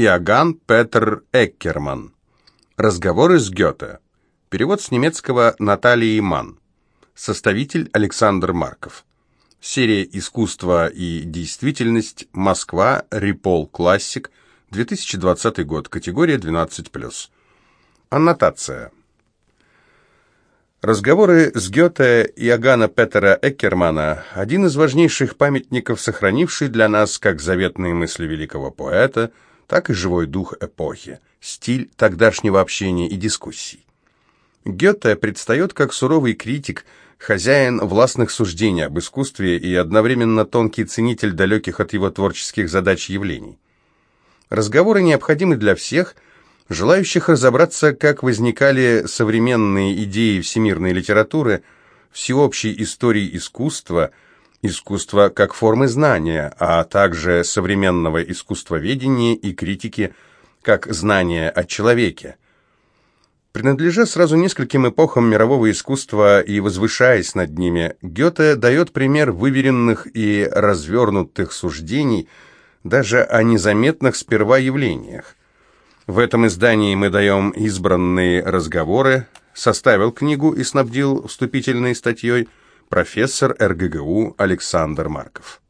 Иоганн Петер Эккерман. Разговоры с Гёте. Перевод с немецкого Натальи Ман. Составитель Александр Марков. Серия «Искусство и действительность. Москва. Репол Классик. 2020 год. Категория 12+. Аннотация. Разговоры с Гёте Иоганна Петера Эккермана – один из важнейших памятников, сохранивший для нас как заветные мысли великого поэта, так и живой дух эпохи, стиль тогдашнего общения и дискуссий. Гёте предстает как суровый критик, хозяин властных суждений об искусстве и одновременно тонкий ценитель далеких от его творческих задач явлений. Разговоры необходимы для всех – желающих разобраться, как возникали современные идеи всемирной литературы, всеобщей истории искусства, искусства как формы знания, а также современного искусствоведения и критики как знания о человеке. Принадлежа сразу нескольким эпохам мирового искусства и возвышаясь над ними, Гёте дает пример выверенных и развернутых суждений даже о незаметных сперва явлениях. В этом издании мы даем избранные разговоры, составил книгу и снабдил вступительной статьей профессор РГГУ Александр Марков.